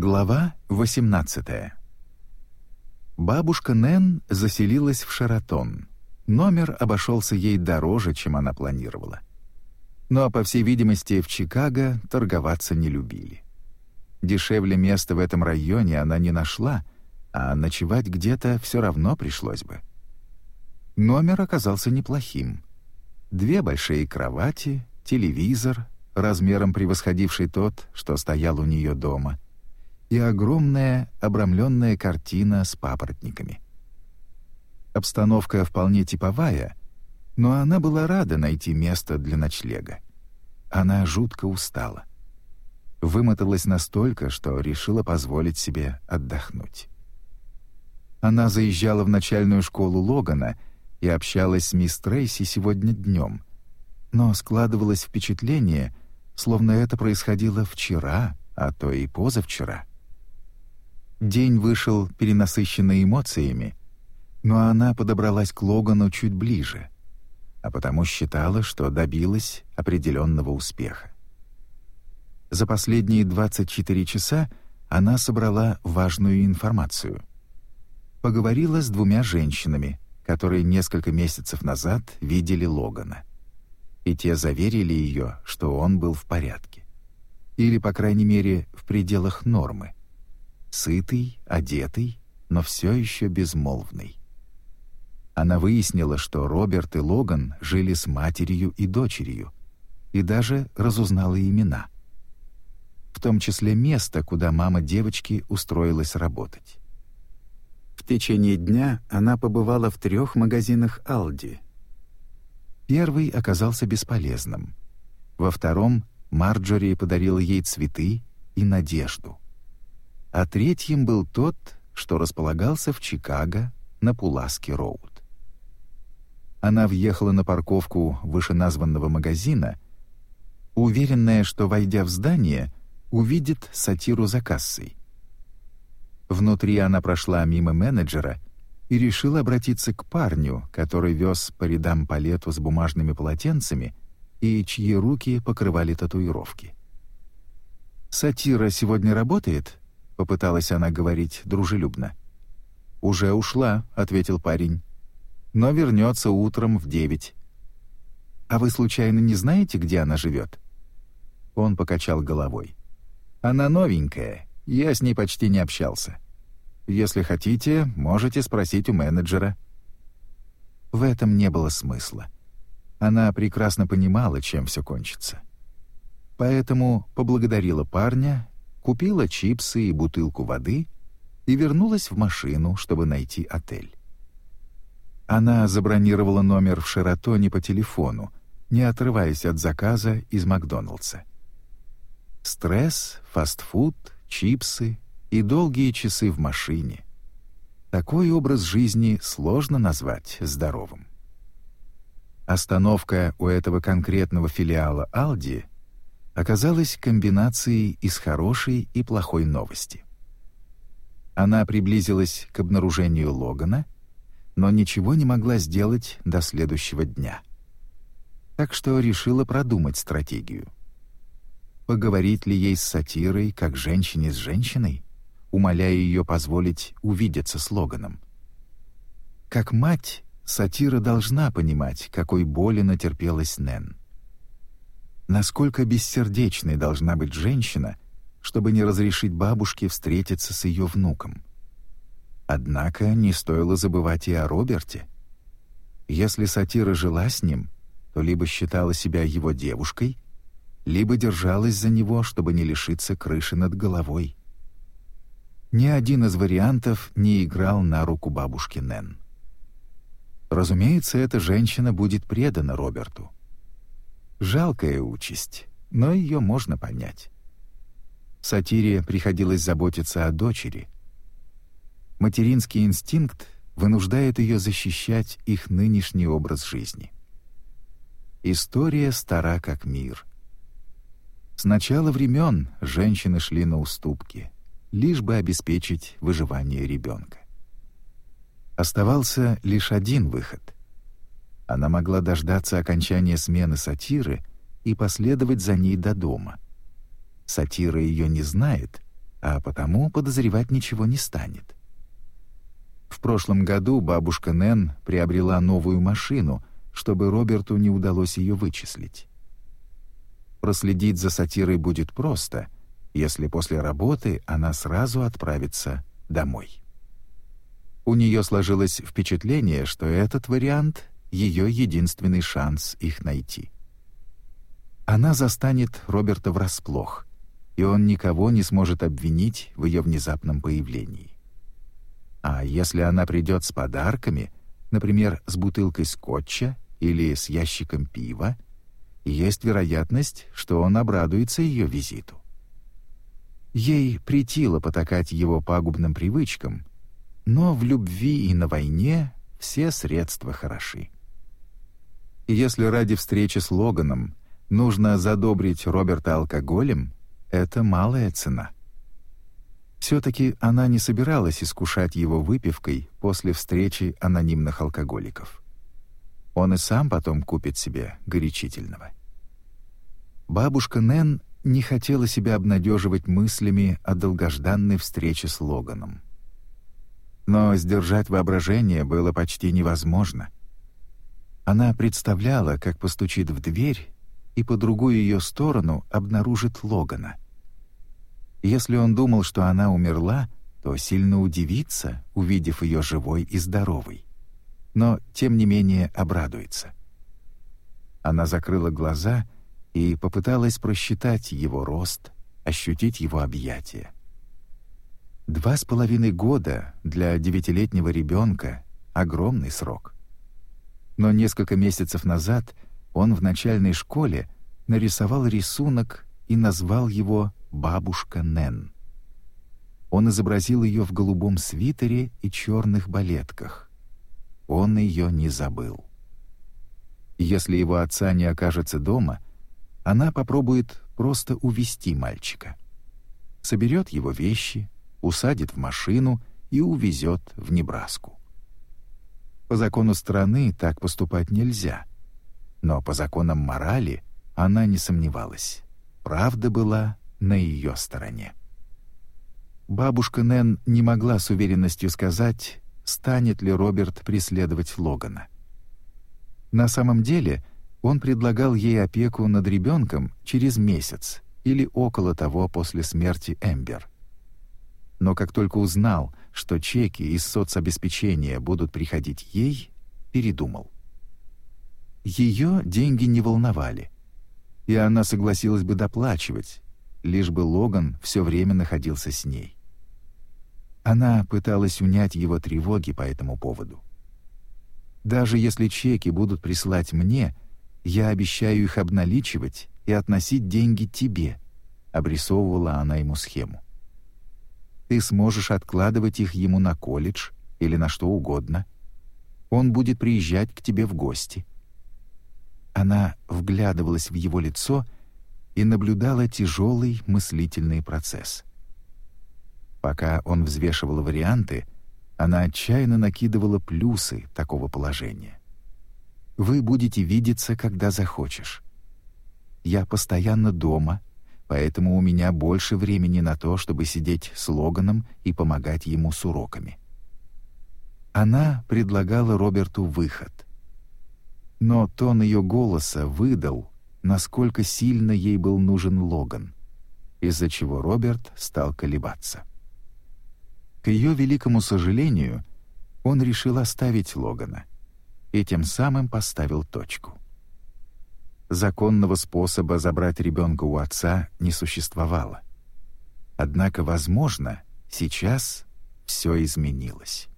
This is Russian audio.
Глава 18 Бабушка Нэн заселилась в Шаратон. Номер обошелся ей дороже, чем она планировала. Но, по всей видимости, в Чикаго торговаться не любили. Дешевле места в этом районе она не нашла, а ночевать где-то все равно пришлось бы. Номер оказался неплохим. Две большие кровати, телевизор, размером превосходивший тот, что стоял у нее дома — и огромная обрамленная картина с папоротниками. Обстановка вполне типовая, но она была рада найти место для ночлега. Она жутко устала. Вымоталась настолько, что решила позволить себе отдохнуть. Она заезжала в начальную школу Логана и общалась с мисс Трейси сегодня днем, но складывалось впечатление, словно это происходило вчера, а то и позавчера. День вышел перенасыщенный эмоциями, но она подобралась к Логану чуть ближе, а потому считала, что добилась определенного успеха. За последние 24 часа она собрала важную информацию. Поговорила с двумя женщинами, которые несколько месяцев назад видели Логана. И те заверили ее, что он был в порядке. Или, по крайней мере, в пределах нормы сытый, одетый, но все еще безмолвный. Она выяснила, что Роберт и Логан жили с матерью и дочерью, и даже разузнала имена. В том числе место, куда мама девочки устроилась работать. В течение дня она побывала в трех магазинах «Алди». Первый оказался бесполезным. Во втором Марджори подарила ей цветы и надежду а третьим был тот, что располагался в Чикаго на Пуласки-Роуд. Она въехала на парковку вышеназванного магазина, уверенная, что, войдя в здание, увидит сатиру за кассой. Внутри она прошла мимо менеджера и решила обратиться к парню, который вез по рядам палету с бумажными полотенцами и чьи руки покрывали татуировки. «Сатира сегодня работает?» Попыталась она говорить дружелюбно. Уже ушла, ответил парень. Но вернется утром в девять. А вы случайно не знаете, где она живет? Он покачал головой. Она новенькая, я с ней почти не общался. Если хотите, можете спросить у менеджера. В этом не было смысла. Она прекрасно понимала, чем все кончится. Поэтому поблагодарила парня купила чипсы и бутылку воды и вернулась в машину, чтобы найти отель. Она забронировала номер в Шератоне по телефону, не отрываясь от заказа из Макдоналдса. Стресс, фастфуд, чипсы и долгие часы в машине. Такой образ жизни сложно назвать здоровым. Остановка у этого конкретного филиала «Алди» оказалась комбинацией из хорошей и плохой новости. Она приблизилась к обнаружению Логана, но ничего не могла сделать до следующего дня. Так что решила продумать стратегию. Поговорить ли ей с сатирой, как женщине с женщиной, умоляя ее позволить увидеться с Логаном? Как мать, сатира должна понимать, какой боли натерпелась Нэн. Насколько бессердечной должна быть женщина, чтобы не разрешить бабушке встретиться с ее внуком. Однако не стоило забывать и о Роберте. Если сатира жила с ним, то либо считала себя его девушкой, либо держалась за него, чтобы не лишиться крыши над головой. Ни один из вариантов не играл на руку бабушки Нэн. Разумеется, эта женщина будет предана Роберту. Жалкая участь, но ее можно понять. Сатире приходилось заботиться о дочери. Материнский инстинкт вынуждает ее защищать их нынешний образ жизни. История стара как мир. С начала времен женщины шли на уступки, лишь бы обеспечить выживание ребенка. Оставался лишь один выход — она могла дождаться окончания смены сатиры и последовать за ней до дома. Сатира ее не знает, а потому подозревать ничего не станет. В прошлом году бабушка Нэн приобрела новую машину, чтобы Роберту не удалось ее вычислить. Проследить за сатирой будет просто, если после работы она сразу отправится домой. У нее сложилось впечатление, что этот вариант — ее единственный шанс их найти. Она застанет Роберта врасплох, и он никого не сможет обвинить в ее внезапном появлении. А если она придет с подарками, например, с бутылкой скотча или с ящиком пива, есть вероятность, что он обрадуется ее визиту. Ей притило потакать его пагубным привычкам, но в любви и на войне все средства хороши. И если ради встречи с Логаном нужно задобрить Роберта алкоголем, это малая цена. Все-таки она не собиралась искушать его выпивкой после встречи анонимных алкоголиков. Он и сам потом купит себе горячительного. Бабушка Нэн не хотела себя обнадеживать мыслями о долгожданной встрече с Логаном. Но сдержать воображение было почти невозможно. Она представляла, как постучит в дверь и по другую ее сторону обнаружит Логана. Если он думал, что она умерла, то сильно удивится, увидев ее живой и здоровой. Но, тем не менее, обрадуется. Она закрыла глаза и попыталась просчитать его рост, ощутить его объятия. Два с половиной года для девятилетнего ребенка — огромный срок. Но несколько месяцев назад — он в начальной школе нарисовал рисунок и назвал его «Бабушка Нэн». Он изобразил ее в голубом свитере и черных балетках. Он ее не забыл. Если его отца не окажется дома, она попробует просто увести мальчика. Соберет его вещи, усадит в машину и увезет в Небраску. По закону страны так поступать нельзя — но по законам морали она не сомневалась. Правда была на ее стороне. Бабушка Нэн не могла с уверенностью сказать, станет ли Роберт преследовать Логана. На самом деле он предлагал ей опеку над ребенком через месяц или около того после смерти Эмбер. Но как только узнал, что чеки из соцобеспечения будут приходить ей, передумал. Ее деньги не волновали, и она согласилась бы доплачивать, лишь бы Логан все время находился с ней. Она пыталась унять его тревоги по этому поводу. «Даже если чеки будут присылать мне, я обещаю их обналичивать и относить деньги тебе», — обрисовывала она ему схему. «Ты сможешь откладывать их ему на колледж или на что угодно. Он будет приезжать к тебе в гости». Она вглядывалась в его лицо и наблюдала тяжелый мыслительный процесс. Пока он взвешивал варианты, она отчаянно накидывала плюсы такого положения. «Вы будете видеться, когда захочешь. Я постоянно дома, поэтому у меня больше времени на то, чтобы сидеть с Логаном и помогать ему с уроками». Она предлагала Роберту выход — но тон ее голоса выдал, насколько сильно ей был нужен Логан, из-за чего Роберт стал колебаться. К ее великому сожалению, он решил оставить Логана и тем самым поставил точку. Законного способа забрать ребенка у отца не существовало. Однако, возможно, сейчас все изменилось.